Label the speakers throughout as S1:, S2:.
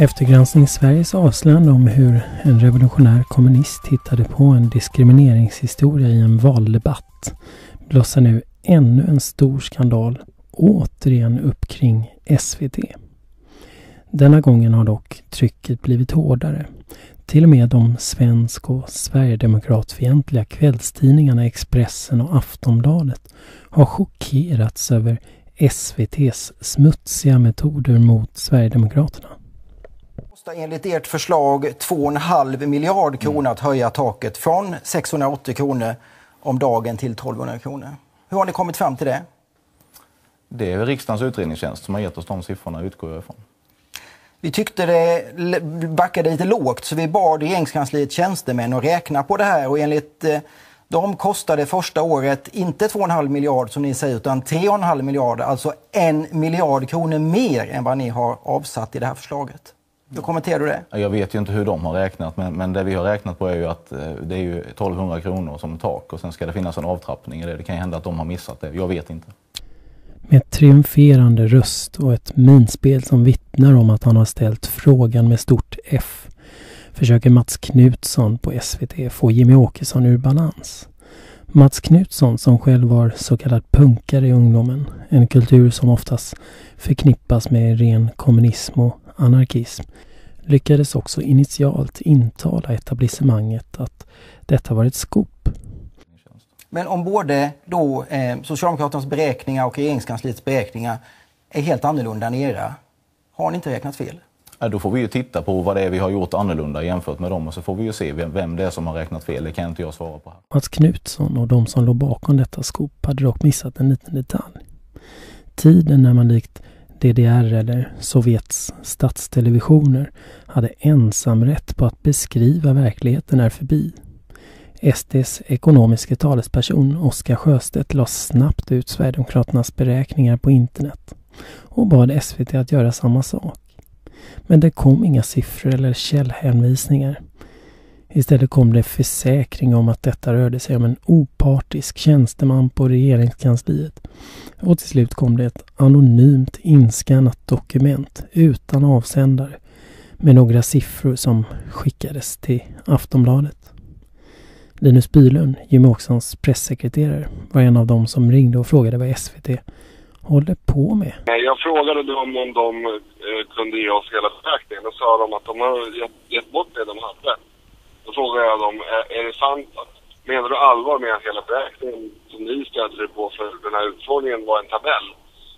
S1: Eftergranskning Sveriges avslöjande om hur en revolutionär kommunist hittade på en diskrimineringshistoria i en valdebatt blossar nu ännu en stor skandal återigen upp kring SVT. Denna gången har dock trycket blivit hårdare. Till och med de svensk och sverigedemokratfientliga kvällstidningarna Expressen och Aftonbladet har chockerats över SVTs smutsiga metoder mot Sverigedemokraterna.
S2: Enligt ert förslag 2,5 miljard kronor att höja taket från 680 kronor om dagen till 1200 kronor. Hur har ni kommit fram till det?
S3: Det är riksdagens utredningstjänst som har gett oss de siffrorna, utgår jag ifrån.
S2: Vi tyckte det backade lite lågt så vi bad regeringskansliets tjänstemän att räkna på det här och enligt eh, dem kostade första året inte 2,5 miljard som ni säger utan 3,5 miljarder, alltså en miljard kronor mer än vad ni har avsatt i det här förslaget. Hur kommenterar du det?
S3: Jag vet ju inte hur de har räknat men, men det vi har räknat på är ju att eh, det är ju 1200 kronor som tak och sen ska det finnas en avtrappning i det. Det kan ju hända att de har missat det. Jag vet inte.
S1: Med triumferande röst och ett minspel som vittnar om att han har ställt frågan med stort F försöker Mats Knutsson på SVT få Jimmy Åkesson ur balans. Mats Knutsson som själv var så kallad punkare i ungdomen, en kultur som oftast förknippas med ren kommunism och anarkism, lyckades också initialt intala etablissemanget att detta var ett skop.
S2: Men om både då eh, Socialdemokraternas beräkningar och regeringskansliets beräkningar är helt annorlunda än era, har ni inte räknat fel?
S3: Ja, då får vi ju titta på vad det är vi har gjort annorlunda jämfört med dem och så får vi ju se vem, vem det är som har räknat fel. Det kan inte jag svara på. Här.
S1: Mats Knutsson och de som låg bakom detta skop hade dock missat en liten detalj. Tiden när man likt DDR eller Sovjets statstelevisioner hade ensamrätt på att beskriva verkligheten är förbi. SDs ekonomiske talesperson Oskar Sjöstedt la snabbt ut Sverigedemokraternas beräkningar på internet och bad SVT att göra samma sak. Men det kom inga siffror eller källhänvisningar. Istället kom det försäkring om att detta rörde sig om en opartisk tjänsteman på regeringskansliet. Och till slut kom det ett anonymt inskannat dokument utan avsändare med några siffror som skickades till Aftonbladet. Linus Bylund, Jimmie Åkessons pressekreterare, var en av dem som ringde och frågade vad SVT håller på med.
S4: Jag frågade dem om de eh, kunde ge oss hela beräkningen. Då sa de att de har gett, gett bort det de hade. Då frågade jag dem, är, är det sant menar du allvar med att hela beräkningen ni stödde er på för den här utfrågningen var en tabell?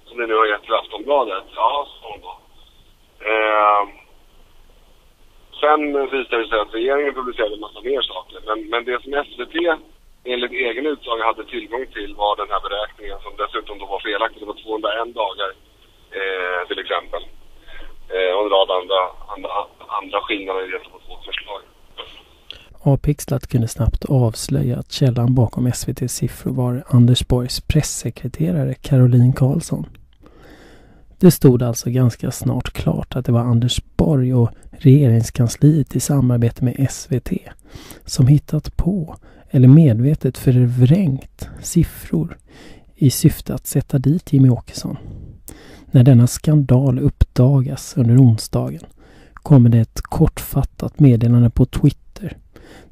S4: Som ni nu har gett till Aftonbladet? Ja, sa då. Eh, sen visade det sig att regeringen publicerade en massa mer saker. Men, men det som SVT enligt egen utsago hade tillgång till var den här beräkningen som dessutom då var felaktig. Det var 201 dagar eh, till exempel. Eh, och en rad andra, andra, andra skillnader i dessa två förslag.
S1: Avpixlat kunde snabbt avslöja att källan bakom SVTs siffror var Anders Borgs pressekreterare Caroline Karlsson. Det stod alltså ganska snart klart att det var Anders Borg och regeringskansliet i samarbete med SVT som hittat på eller medvetet förvrängt siffror i syfte att sätta dit Jimmy Åkesson. När denna skandal uppdagas under onsdagen kommer det ett kortfattat meddelande på Twitter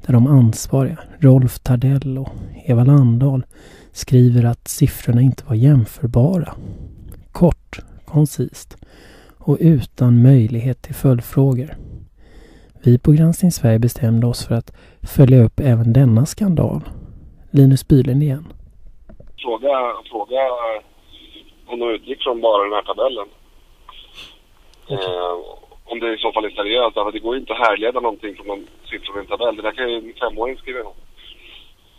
S1: där de ansvariga, Rolf Tardell och Eva Landahl, skriver att siffrorna inte var jämförbara. Kort, koncist och utan möjlighet till följdfrågor. Vi på Granskning Sverige bestämde oss för att följa upp även denna skandal. Linus Bylund igen.
S4: Fråga, fråga om de utgick från bara den här tabellen. Okay. Eh, om det i så fall är seriöst. För det går ju inte att härleda någonting från någon siffror i en tabell. Det där kan ju en femåring skriva ihop.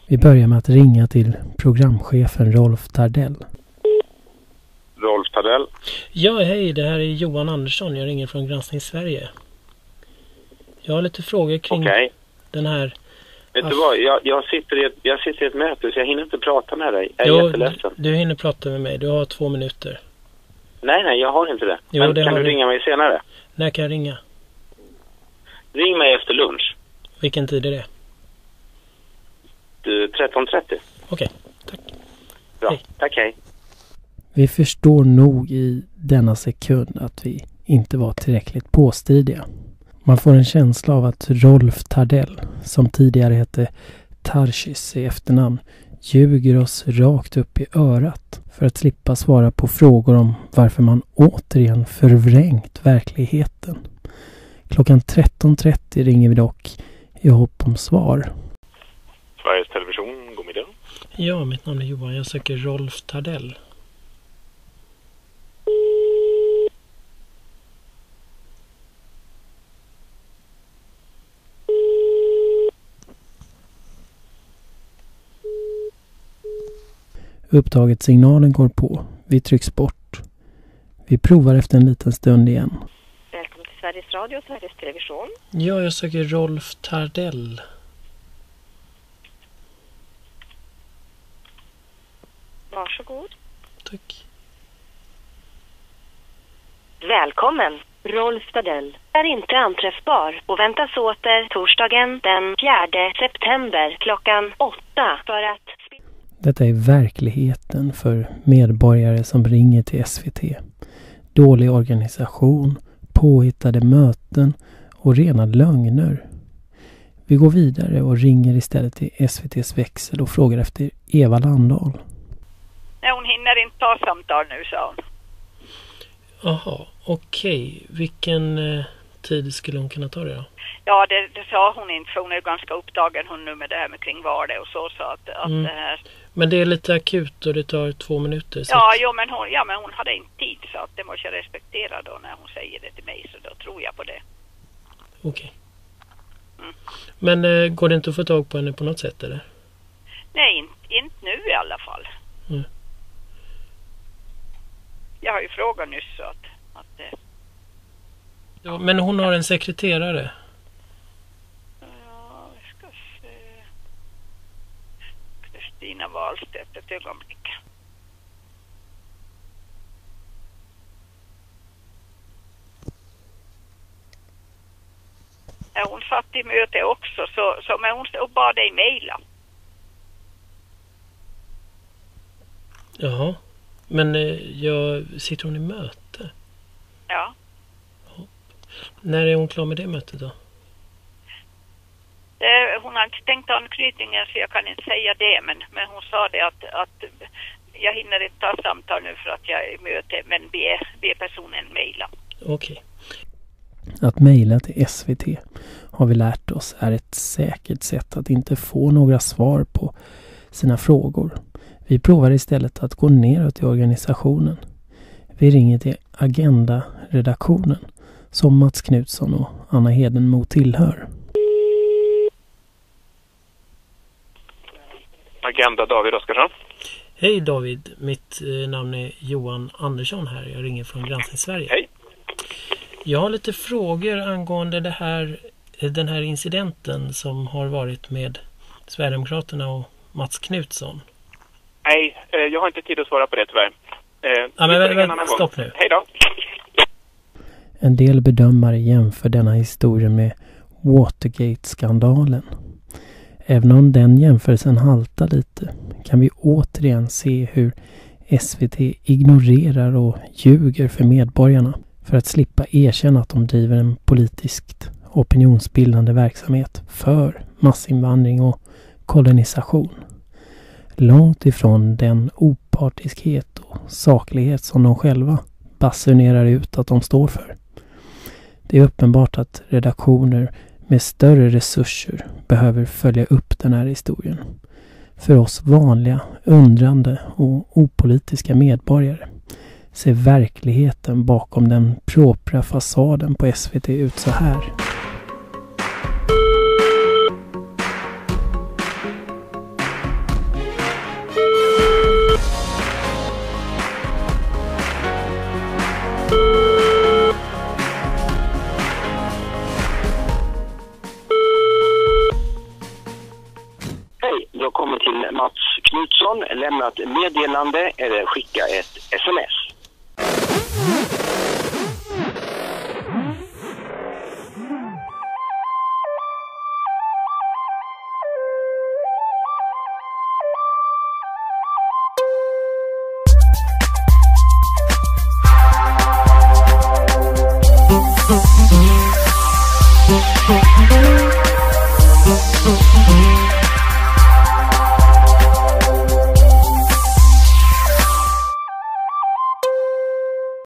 S1: Vi börjar med att ringa till programchefen Rolf Tardell.
S4: Rolf Tardell.
S1: Ja, hej. Det här är Johan Andersson. Jag ringer från Granskning Sverige. Jag har lite frågor kring okay. den här...
S5: Vet du vad, jag, jag, sitter i ett, jag sitter i ett möte så jag hinner inte prata med dig. Jag är jo, jätteledsen.
S1: Du, du hinner prata med mig. Du har två minuter.
S5: Nej, nej, jag har inte det. Jo, Men det kan du ringa mig senare?
S1: När kan jag ringa?
S5: Ring mig efter lunch.
S1: Vilken tid är det?
S5: Du, 13.30. Okej,
S1: okay, tack.
S5: Bra, hej. tack hej.
S1: Vi förstår nog i denna sekund att vi inte var tillräckligt påstridiga. Man får en känsla av att Rolf Tardell, som tidigare hette Tarsis i efternamn, ljuger oss rakt upp i örat för att slippa svara på frågor om varför man återigen förvrängt verkligheten. Klockan 13.30 ringer vi dock i hopp om svar.
S6: Sveriges Television, god middag.
S1: Ja, mitt namn är Johan. Jag söker Rolf Tardell. Upptaget signalen går på. Vi trycks bort. Vi provar efter en liten stund igen.
S7: Välkommen till Sveriges Radio och Sveriges Television.
S1: Ja, jag söker Rolf Tardell.
S7: Varsågod.
S1: Tack.
S7: Välkommen! Rolf Stadell är inte anträffbar och väntas åter torsdagen den 4 september klockan 8 för att...
S1: Detta är verkligheten för medborgare som ringer till SVT. Dålig organisation, påhittade möten och rena lögner. Vi går vidare och ringer istället till SVTs växel och frågar efter Eva Landahl.
S8: Nej, hon hinner inte ta samtal nu, sa hon.
S1: Jaha, okej. Vilken eh, tid skulle hon kunna ta det då?
S8: Ja, det, det sa hon inte, för hon är ganska upptagen hon nu med det här med kring Varde och så, så att, att
S1: Mm.
S8: det här...
S1: Men det är lite akut och det tar två minuter. Så
S8: Ja, jo, men hon, ja, men hon hade inte tid, så att det måste jag respektera då när hon säger det till mig, så då tror jag på det.
S1: Okej. Men eh, går det inte att få tag på henne på något sätt eller?
S8: Nej, inte, inte nu i alla fall.
S1: Mm.
S8: Jag har ju frågat nyss så att, att eh,
S1: Ja, men hon har en sekreterare.
S8: ja, vi ska se. Kristina Wahlstedt, ett ögonblick. Ja, hon satt i möte också, så, så men hon bad dig mejla.
S1: Jaha. Men eh, jag, sitter hon i möte?
S8: Ja.
S1: När är hon klar med det mötet då?
S8: Eh, hon har inte tänkt anknytningen så jag kan inte säga det men, men hon sa det att, att jag hinner inte ta samtal nu för att jag är i möte men be, be personen mejla.
S1: Okej. Att mejla till SVT har vi lärt oss är ett säkert sätt att inte få några svar på sina frågor. Vi provar istället att gå neråt i organisationen. Vi ringer till Agenda-redaktionen som Mats Knutsson och Anna Hedenmo tillhör.
S6: Agenda David Oskarsson.
S1: Hej David, mitt eh, namn är Johan Andersson här. Jag ringer från Granskning Sverige.
S6: Hej.
S1: Jag har lite frågor angående det här, eh, den här incidenten som har varit med Sverigedemokraterna och Mats Knutsson.
S6: Nej, eh, jag har inte tid att svara på det tyvärr.
S1: Ja, men vä- vä- stopp
S6: gång.
S1: nu.
S6: Hej då.
S1: En del bedömare jämför denna historia med Watergate-skandalen. Även om den jämförelsen haltar lite kan vi återigen se hur SVT ignorerar och ljuger för medborgarna för att slippa erkänna att de driver en politiskt opinionsbildande verksamhet för massinvandring och kolonisation. Långt ifrån den opartiskhet och saklighet som de själva basunerar ut att de står för. Det är uppenbart att redaktioner med större resurser behöver följa upp den här historien. För oss vanliga, undrande och opolitiska medborgare ser verkligheten bakom den propra fasaden på SVT ut så här.
S5: Då du har kommit till Mats Knutsson. Lämna ett meddelande eller skicka ett sms.